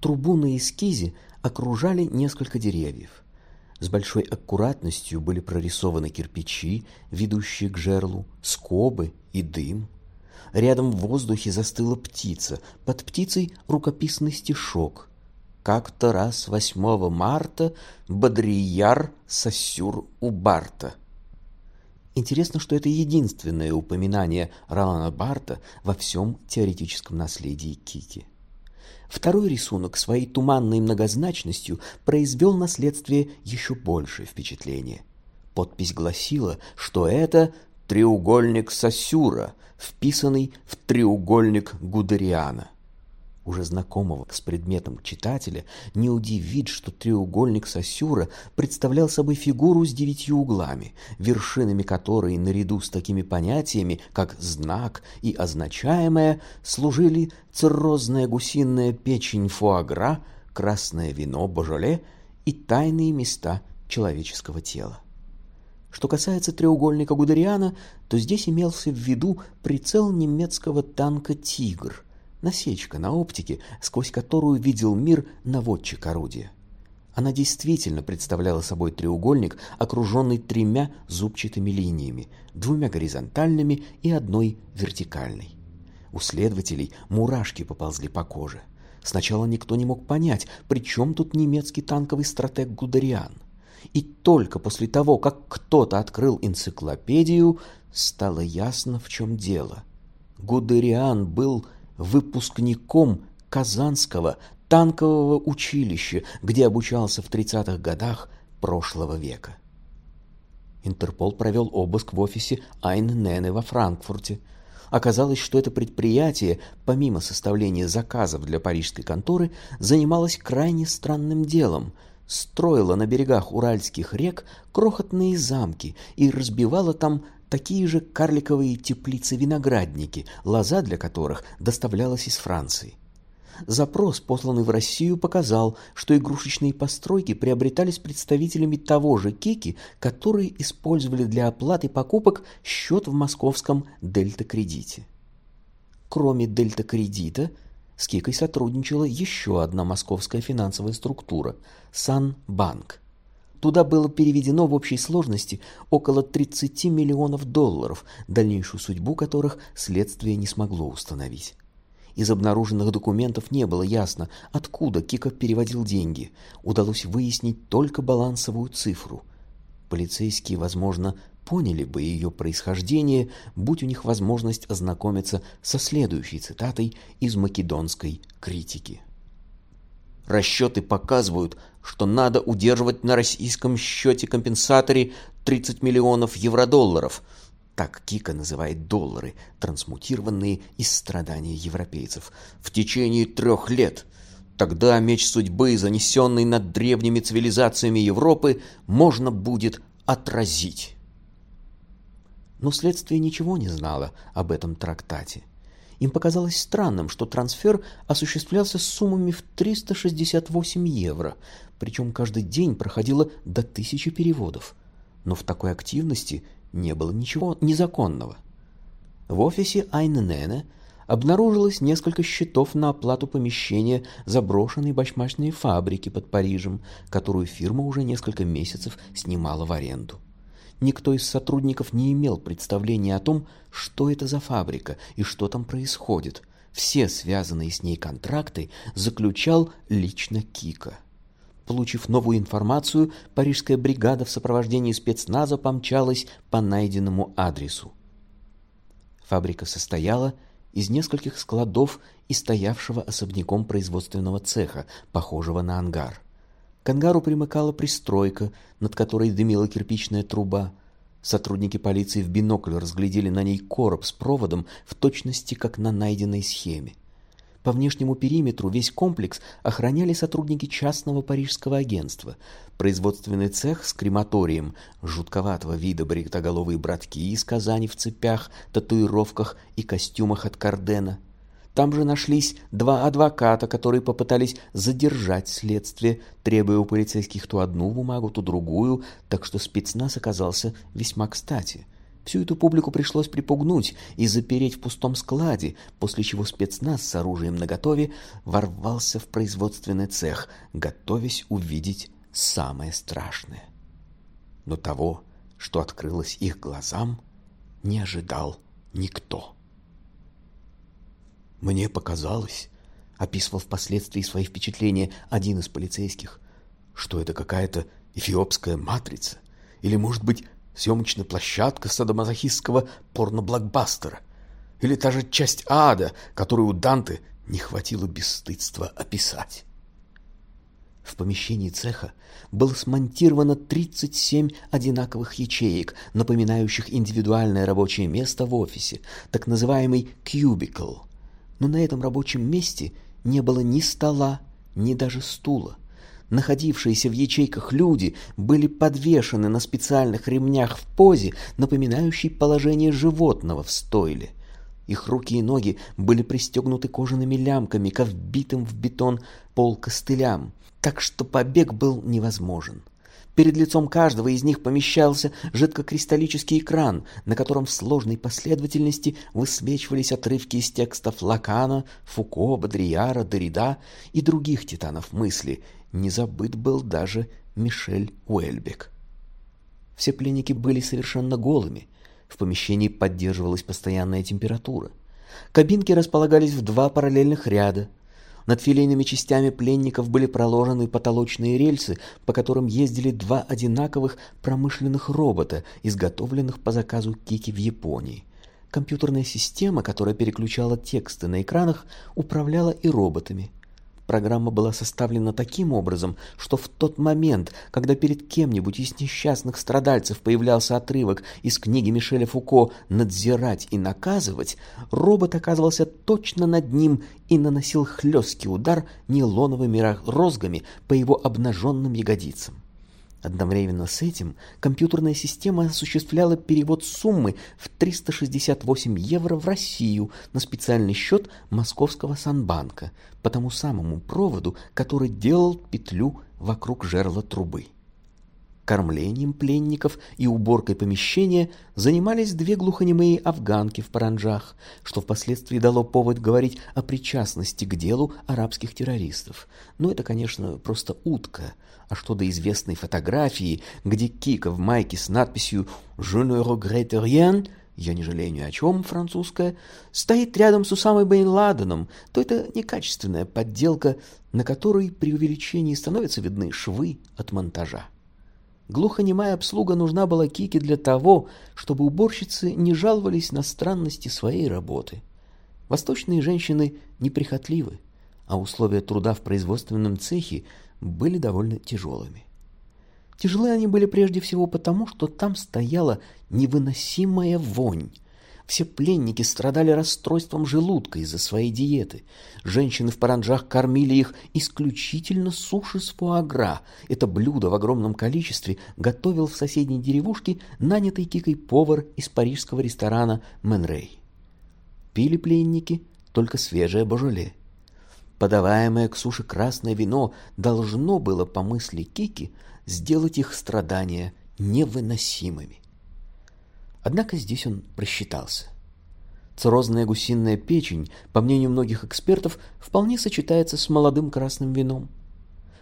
Трубу на эскизе окружали несколько деревьев. С большой аккуратностью были прорисованы кирпичи, ведущие к жерлу, скобы и дым. Рядом в воздухе застыла птица, под птицей рукописный стишок. Как-то раз 8 марта Бодрияр сосюр у Барта. Интересно, что это единственное упоминание Ролана Барта во всем теоретическом наследии Кики. Второй рисунок своей туманной многозначностью произвел на следствие еще большее впечатление. Подпись гласила, что это треугольник Сосюра, вписанный в треугольник Гудериана уже знакомого с предметом читателя, не удивит, что треугольник Сосюра представлял собой фигуру с девятью углами, вершинами которой наряду с такими понятиями, как знак и означаемое, служили циррозная гусиная печень фуагра, красное вино божоле и тайные места человеческого тела. Что касается треугольника Гудериана, то здесь имелся в виду прицел немецкого танка «Тигр», насечка на оптике, сквозь которую видел мир наводчик орудия. Она действительно представляла собой треугольник, окруженный тремя зубчатыми линиями, двумя горизонтальными и одной вертикальной. У следователей мурашки поползли по коже. Сначала никто не мог понять, при чем тут немецкий танковый стратег Гудериан. И только после того, как кто-то открыл энциклопедию, стало ясно, в чем дело. Гудериан был выпускником Казанского танкового училища, где обучался в 30-х годах прошлого века. Интерпол провел обыск в офисе Айн Нене во Франкфурте. Оказалось, что это предприятие, помимо составления заказов для парижской конторы, занималось крайне странным делом – строило на берегах уральских рек крохотные замки и разбивало там такие же карликовые теплицы-виноградники, лоза для которых доставлялась из Франции. Запрос, посланный в Россию, показал, что игрушечные постройки приобретались представителями того же Кики, которые использовали для оплаты покупок счет в московском Дельта-кредите. Кроме Дельта-кредита, с Кикой сотрудничала еще одна московская финансовая структура – Сан-Банк – Туда было переведено в общей сложности около 30 миллионов долларов, дальнейшую судьбу которых следствие не смогло установить. Из обнаруженных документов не было ясно, откуда Кика переводил деньги. Удалось выяснить только балансовую цифру. Полицейские, возможно, поняли бы ее происхождение, будь у них возможность ознакомиться со следующей цитатой из македонской критики. Расчеты показывают, что надо удерживать на российском счете-компенсаторе 30 миллионов евро-долларов. Так Кика называет доллары, трансмутированные из страданий европейцев. В течение трех лет. Тогда меч судьбы, занесенный над древними цивилизациями Европы, можно будет отразить. Но следствие ничего не знало об этом трактате. Им показалось странным, что трансфер осуществлялся суммами в 368 евро, причем каждый день проходило до тысячи переводов. Но в такой активности не было ничего незаконного. В офисе Айннене обнаружилось несколько счетов на оплату помещения заброшенной башмачной фабрики под Парижем, которую фирма уже несколько месяцев снимала в аренду. Никто из сотрудников не имел представления о том, что это за фабрика и что там происходит. Все связанные с ней контракты заключал лично Кика. Получив новую информацию, парижская бригада в сопровождении спецназа помчалась по найденному адресу. Фабрика состояла из нескольких складов и стоявшего особняком производственного цеха, похожего на ангар. К ангару примыкала пристройка, над которой дымила кирпичная труба. Сотрудники полиции в бинокль разглядели на ней короб с проводом в точности, как на найденной схеме. По внешнему периметру весь комплекс охраняли сотрудники частного парижского агентства. Производственный цех с крематорием, жутковатого вида бритоголовые братки из Казани в цепях, татуировках и костюмах от Кардена – там же нашлись два адвоката, которые попытались задержать следствие, требуя у полицейских то одну бумагу, то другую, так что спецназ оказался весьма кстати. Всю эту публику пришлось припугнуть и запереть в пустом складе, после чего спецназ с оружием наготове ворвался в производственный цех, готовясь увидеть самое страшное. Но того, что открылось их глазам, не ожидал никто. «Мне показалось», — описывал впоследствии свои впечатления один из полицейских, «что это какая-то эфиопская матрица, или, может быть, съемочная площадка садомазохистского порно-блокбастера, или та же часть ада, которую у Данте не хватило бесстыдства описать. В помещении цеха было смонтировано 37 одинаковых ячеек, напоминающих индивидуальное рабочее место в офисе, так называемый кьюбикл. Но на этом рабочем месте не было ни стола, ни даже стула. Находившиеся в ячейках люди были подвешены на специальных ремнях в позе, напоминающей положение животного в стойле. Их руки и ноги были пристегнуты кожаными лямками к вбитым в бетон пол костылям, так что побег был невозможен. Перед лицом каждого из них помещался жидкокристаллический экран, на котором в сложной последовательности высвечивались отрывки из текстов Лакана, Фуко, Бодрияра, Дорида и других титанов мысли, не забыт был даже Мишель Уэльбек. Все пленники были совершенно голыми. В помещении поддерживалась постоянная температура. Кабинки располагались в два параллельных ряда. Над филейными частями пленников были проложены потолочные рельсы, по которым ездили два одинаковых промышленных робота, изготовленных по заказу Кики в Японии. Компьютерная система, которая переключала тексты на экранах, управляла и роботами. Программа была составлена таким образом, что в тот момент, когда перед кем-нибудь из несчастных страдальцев появлялся отрывок из книги Мишеля Фуко «Надзирать и наказывать», робот оказывался точно над ним и наносил хлесткий удар нейлоновыми розгами по его обнаженным ягодицам. Одновременно с этим компьютерная система осуществляла перевод суммы в 368 евро в Россию на специальный счет Московского Санбанка по тому самому проводу, который делал петлю вокруг жерла трубы. Кормлением пленников и уборкой помещения занимались две глухонемые афганки в паранджах, что впоследствии дало повод говорить о причастности к делу арабских террористов. Но это, конечно, просто утка. А что до известной фотографии, где Кика в майке с надписью «Je ne regrette rien» «Я не жалею ни о чем» французская, стоит рядом с Усамой Бен Ладеном, то это некачественная подделка, на которой при увеличении становятся видны швы от монтажа. Глухонемая обслуга нужна была Кике для того, чтобы уборщицы не жаловались на странности своей работы. Восточные женщины неприхотливы, а условия труда в производственном цехе были довольно тяжелыми. Тяжелые они были прежде всего потому, что там стояла невыносимая вонь, все пленники страдали расстройством желудка из-за своей диеты. Женщины в паранджах кормили их исключительно суши с фуагра. Это блюдо в огромном количестве готовил в соседней деревушке нанятый Кикой повар из парижского ресторана Менрей. Пили пленники только свежее божоле. Подаваемое к суше красное вино должно было, по мысли Кики, сделать их страдания невыносимыми. Однако здесь он просчитался. Циррозная гусиная печень, по мнению многих экспертов, вполне сочетается с молодым красным вином.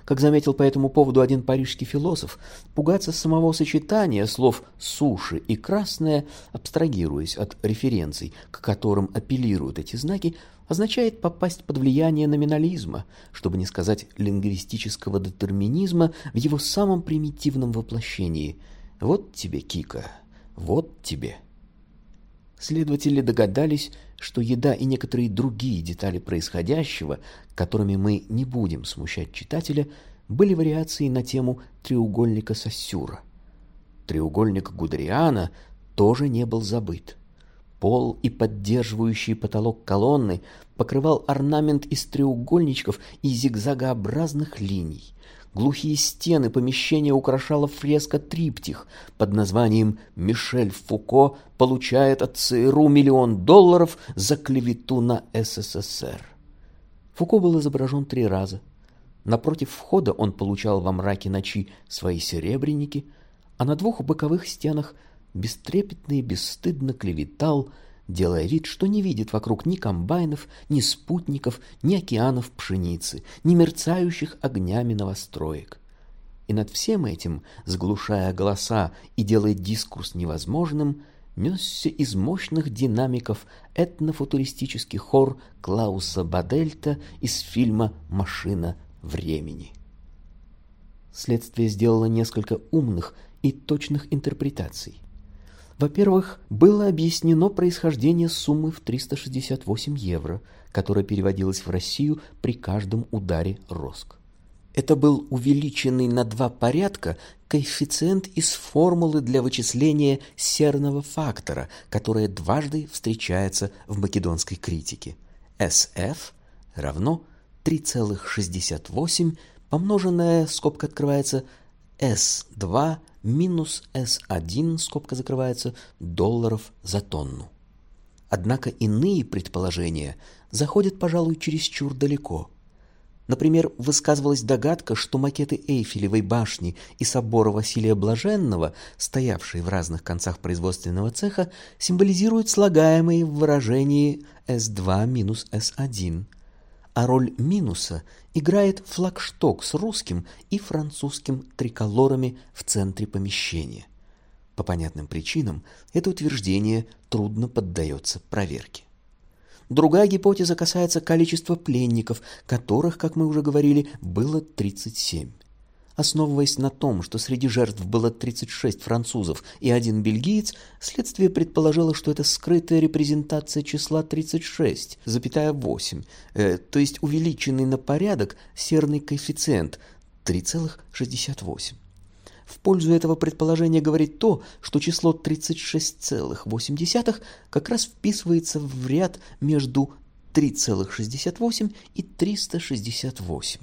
Как заметил по этому поводу один парижский философ, пугаться самого сочетания слов «суши» и «красное», абстрагируясь от референций, к которым апеллируют эти знаки, означает попасть под влияние номинализма, чтобы не сказать лингвистического детерминизма в его самом примитивном воплощении. Вот тебе, Кика, вот тебе. Следователи догадались, что еда и некоторые другие детали происходящего, которыми мы не будем смущать читателя, были вариацией на тему треугольника Сассюра. Треугольник Гудериана тоже не был забыт. Пол и поддерживающий потолок колонны покрывал орнамент из треугольничков и зигзагообразных линий. Глухие стены помещения украшала фреска-триптих под названием «Мишель Фуко получает от ЦРУ миллион долларов за клевету на СССР». Фуко был изображен три раза. Напротив входа он получал во мраке ночи свои серебряники, а на двух боковых стенах бестрепетно и бесстыдно клеветал, делая вид, что не видит вокруг ни комбайнов, ни спутников, ни океанов пшеницы, ни мерцающих огнями новостроек. И над всем этим, заглушая голоса и делая дискурс невозможным, несся из мощных динамиков этнофутуристический хор Клауса Бадельта из фильма «Машина времени». Следствие сделало несколько умных и точных интерпретаций. Во-первых, было объяснено происхождение суммы в 368 евро, которая переводилась в Россию при каждом ударе РОСК. Это был увеличенный на два порядка коэффициент из формулы для вычисления серного фактора, которая дважды встречается в македонской критике. SF равно 3,68 помноженное, скобка открывается, S2 минус S1, скобка закрывается, долларов за тонну. Однако иные предположения заходят, пожалуй, чересчур далеко. Например, высказывалась догадка, что макеты Эйфелевой башни и собора Василия Блаженного, стоявшие в разных концах производственного цеха, символизируют слагаемые в выражении S2 минус S1 а роль минуса играет флагшток с русским и французским триколорами в центре помещения. По понятным причинам это утверждение трудно поддается проверке. Другая гипотеза касается количества пленников, которых, как мы уже говорили, было 37. Основываясь на том, что среди жертв было 36 французов и один бельгиец, следствие предположило, что это скрытая репрезентация числа 36,8, э, то есть увеличенный на порядок серный коэффициент 3,68. В пользу этого предположения говорит то, что число 36,8 как раз вписывается в ряд между 3,68 и 368.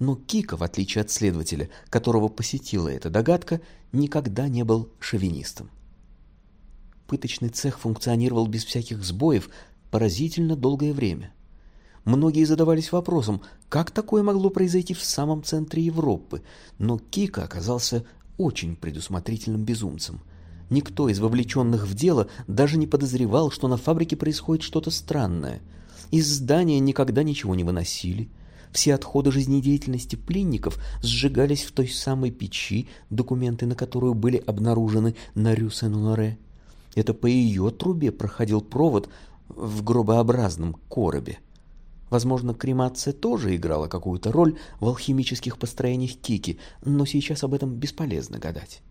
Но Кика, в отличие от следователя, которого посетила эта догадка, никогда не был шовинистом. Пыточный цех функционировал без всяких сбоев поразительно долгое время. Многие задавались вопросом, как такое могло произойти в самом центре Европы, но Кика оказался очень предусмотрительным безумцем. Никто из вовлеченных в дело даже не подозревал, что на фабрике происходит что-то странное. Из здания никогда ничего не выносили – все отходы жизнедеятельности пленников сжигались в той самой печи, документы на которую были обнаружены на Рю-Сен-Лоре. Это по ее трубе проходил провод в гробообразном коробе. Возможно, кремация тоже играла какую-то роль в алхимических построениях Кики, но сейчас об этом бесполезно гадать.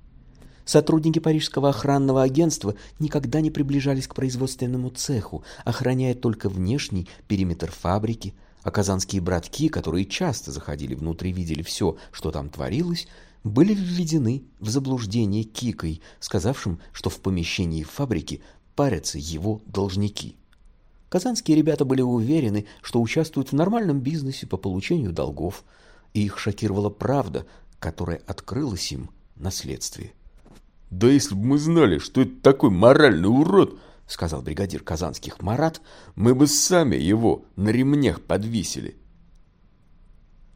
Сотрудники Парижского охранного агентства никогда не приближались к производственному цеху, охраняя только внешний периметр фабрики – а казанские братки, которые часто заходили внутрь и видели все, что там творилось, были введены в заблуждение Кикой, сказавшим, что в помещении фабрики парятся его должники. Казанские ребята были уверены, что участвуют в нормальном бизнесе по получению долгов, и их шокировала правда, которая открылась им на следствии. «Да если бы мы знали, что это такой моральный урод!» — сказал бригадир казанских Марат, — мы бы сами его на ремнях подвесили.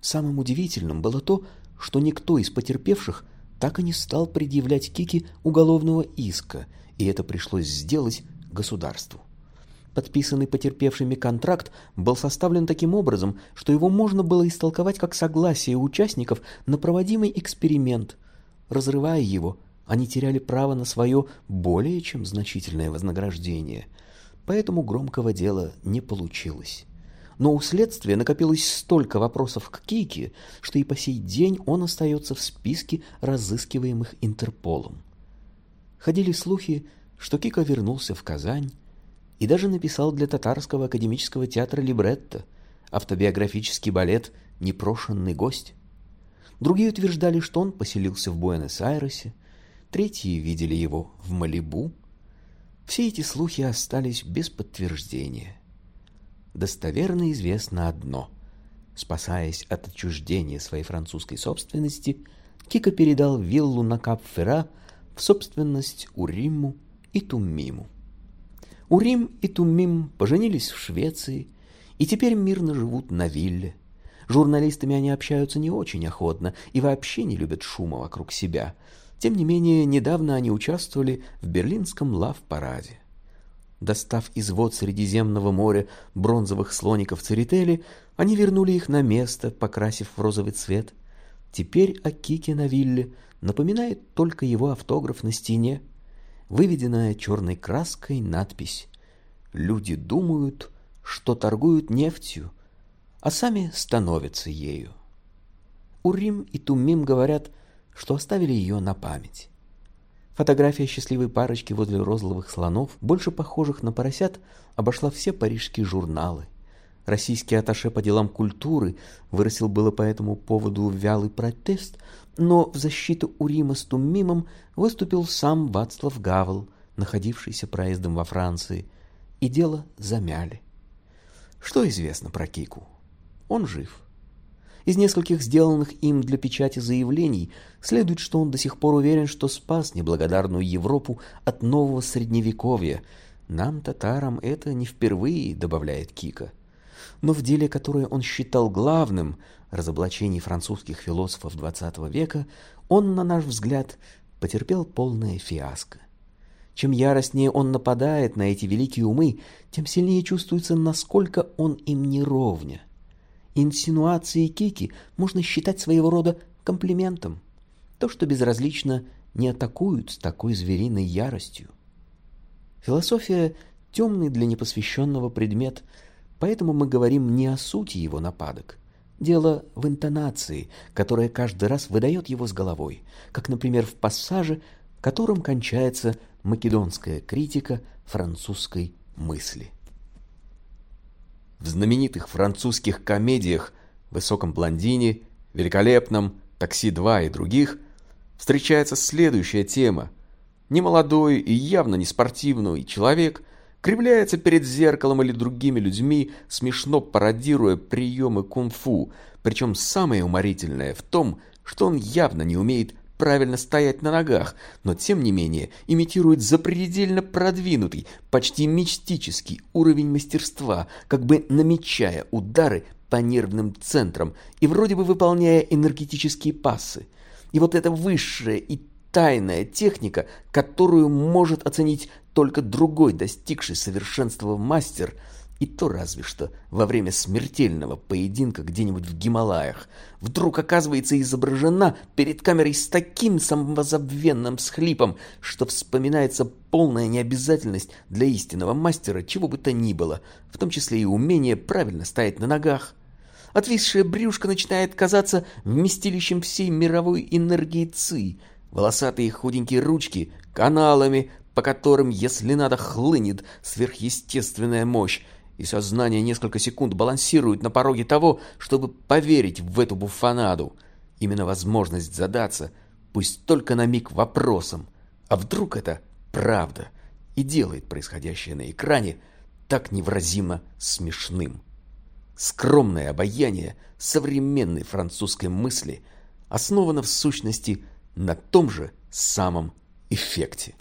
Самым удивительным было то, что никто из потерпевших так и не стал предъявлять Кике уголовного иска, и это пришлось сделать государству. Подписанный потерпевшими контракт был составлен таким образом, что его можно было истолковать как согласие участников на проводимый эксперимент. Разрывая его, они теряли право на свое более чем значительное вознаграждение. Поэтому громкого дела не получилось. Но у следствия накопилось столько вопросов к Кике, что и по сей день он остается в списке разыскиваемых Интерполом. Ходили слухи, что Кика вернулся в Казань и даже написал для Татарского академического театра либретто, автобиографический балет «Непрошенный гость». Другие утверждали, что он поселился в Буэнос-Айресе, третьи видели его в Малибу. Все эти слухи остались без подтверждения. Достоверно известно одно. Спасаясь от отчуждения своей французской собственности, Кика передал виллу на Кап-Фера в собственность Уриму и Туммиму. Урим и Туммим поженились в Швеции и теперь мирно живут на вилле. Журналистами они общаются не очень охотно и вообще не любят шума вокруг себя – Тем не менее, недавно они участвовали в берлинском лав-параде. Достав из вод Средиземного моря бронзовых слоников церетели, они вернули их на место, покрасив в розовый цвет. Теперь о Кике на вилле напоминает только его автограф на стене, выведенная черной краской надпись «Люди думают, что торгуют нефтью, а сами становятся ею». Урим и Тумим говорят – что оставили ее на память. Фотография счастливой парочки возле розовых слонов, больше похожих на поросят, обошла все парижские журналы. Российский атташе по делам культуры выразил было по этому поводу вялый протест, но в защиту Урима с Туммимом выступил сам Вацлав Гавел, находившийся проездом во Франции, и дело замяли. Что известно про Кику? Он жив. Из нескольких сделанных им для печати заявлений следует, что он до сих пор уверен, что спас неблагодарную Европу от нового средневековья. Нам, татарам, это не впервые, добавляет Кика. Но в деле, которое он считал главным, разоблачении французских философов XX века, он, на наш взгляд, потерпел полное фиаско. Чем яростнее он нападает на эти великие умы, тем сильнее чувствуется, насколько он им не ровня. Инсинуации Кики можно считать своего рода комплиментом. То, что безразлично, не атакуют с такой звериной яростью. Философия — темный для непосвященного предмет, поэтому мы говорим не о сути его нападок. Дело в интонации, которая каждый раз выдает его с головой, как, например, в пассаже, которым кончается македонская критика французской мысли. В знаменитых французских комедиях «Высоком блондине», «Великолепном», «Такси-2» и других встречается следующая тема. Немолодой и явно не спортивный человек кривляется перед зеркалом или другими людьми, смешно пародируя приемы кунг-фу, причем самое уморительное в том, что он явно не умеет правильно стоять на ногах, но тем не менее имитирует запредельно продвинутый, почти мистический уровень мастерства, как бы намечая удары по нервным центрам и вроде бы выполняя энергетические пассы. И вот эта высшая и тайная техника, которую может оценить только другой достигший совершенства мастер – и то разве что во время смертельного поединка где-нибудь в Гималаях. Вдруг оказывается изображена перед камерой с таким самозабвенным схлипом, что вспоминается полная необязательность для истинного мастера чего бы то ни было, в том числе и умение правильно стоять на ногах. Отвисшее брюшко начинает казаться вместилищем всей мировой энергии ЦИ, волосатые худенькие ручки — каналами, по которым, если надо, хлынет сверхъестественная мощь, и сознание несколько секунд балансирует на пороге того, чтобы поверить в эту буфанаду. Именно возможность задаться, пусть только на миг вопросом, а вдруг это правда, и делает происходящее на экране так невразимо смешным. Скромное обаяние современной французской мысли основано в сущности на том же самом эффекте.